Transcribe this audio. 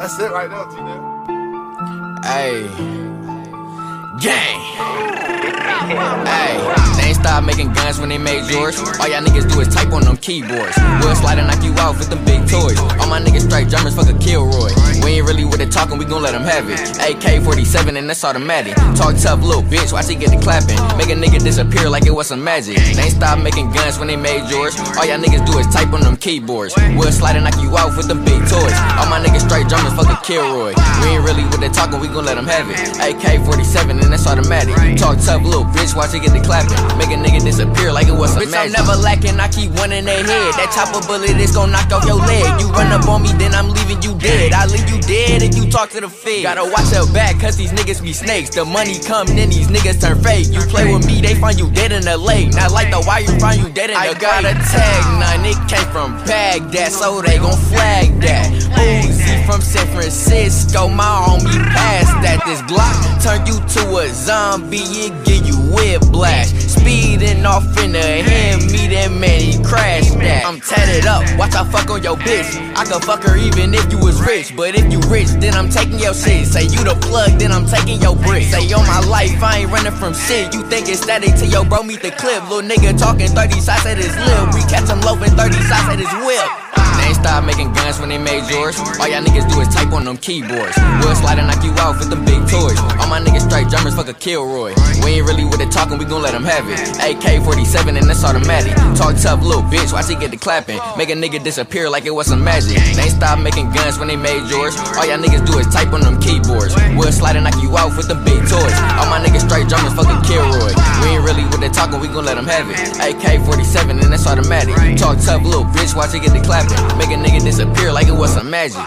That's it right now, G-Nell. Hey. Gang. Hey, they ain't stop making guns when they made yours. All y'all niggas do is type on them keyboards. We'll slide and knock you out with them big toys. All my niggas straight drummers, fuck a Kilroy. We talking, we gon' let them have it. AK 47 and that's automatic. Talk tough, little bitch, watch she get the clapping. Make a nigga disappear like it was some magic. They ain't stop making guns when they made yours. All y'all niggas do is type on them keyboards. We'll slide and knock you out with them big toys. All my niggas straight drummers, fuck a Kilroy. We ain't really with it talking, we gon' let them have it. AK 47 and that's automatic. Talk tough, little bitch, watch she get the clapping. Make a nigga disappear like it was some Bitch, magic. I'm never lacking, I keep one in their head. That chopper bullet is gon' knock off your leg. You run up on me, then I'm leaving you dead. I leave you dead if you talk to the fed. Gotta watch your back, cause these niggas be snakes. The money come, then these niggas turn fake. You play with me, they find you dead in the lake. Not like the why you find you dead in the I got a tag, none, it came from Baghdad, so they gon' flag that. Uzi from San Francisco, my homie passed that. This Glock turn you to a zombie, it give you whiplash. Speeding off in the hand, I'm up, watch I fuck on your bitch. I could fuck her even if you was rich, but if you rich, then I'm taking your shit. Say you the plug, then I'm taking your brick. Say on my life, I ain't running from shit. You think it's static till your bro meet the clip. Little nigga talking 30 shots at his lip. We catch him loafing 30 shots at his whip. They ain't stop making guns when they made yours. All y'all niggas do is type on them keyboards. We'll slide and knock you out with them big toys. Drummers, fuck a Kilroy. We ain't really with it talking, we gon' let them have it. AK 47 and that's automatic. Talk tough, little bitch, watch she get the clapping. Make a nigga disappear like it was some magic. They stop making guns when they made yours. All y'all niggas do is type on them keyboards. We'll slide and knock you out with them big toys. All my niggas straight drummers, fuck a Kilroy. We ain't really with it talking, we gon' let them have it. AK 47 and that's automatic. Talk tough, little bitch, watch she get the clapping. Make a nigga disappear like it was some magic.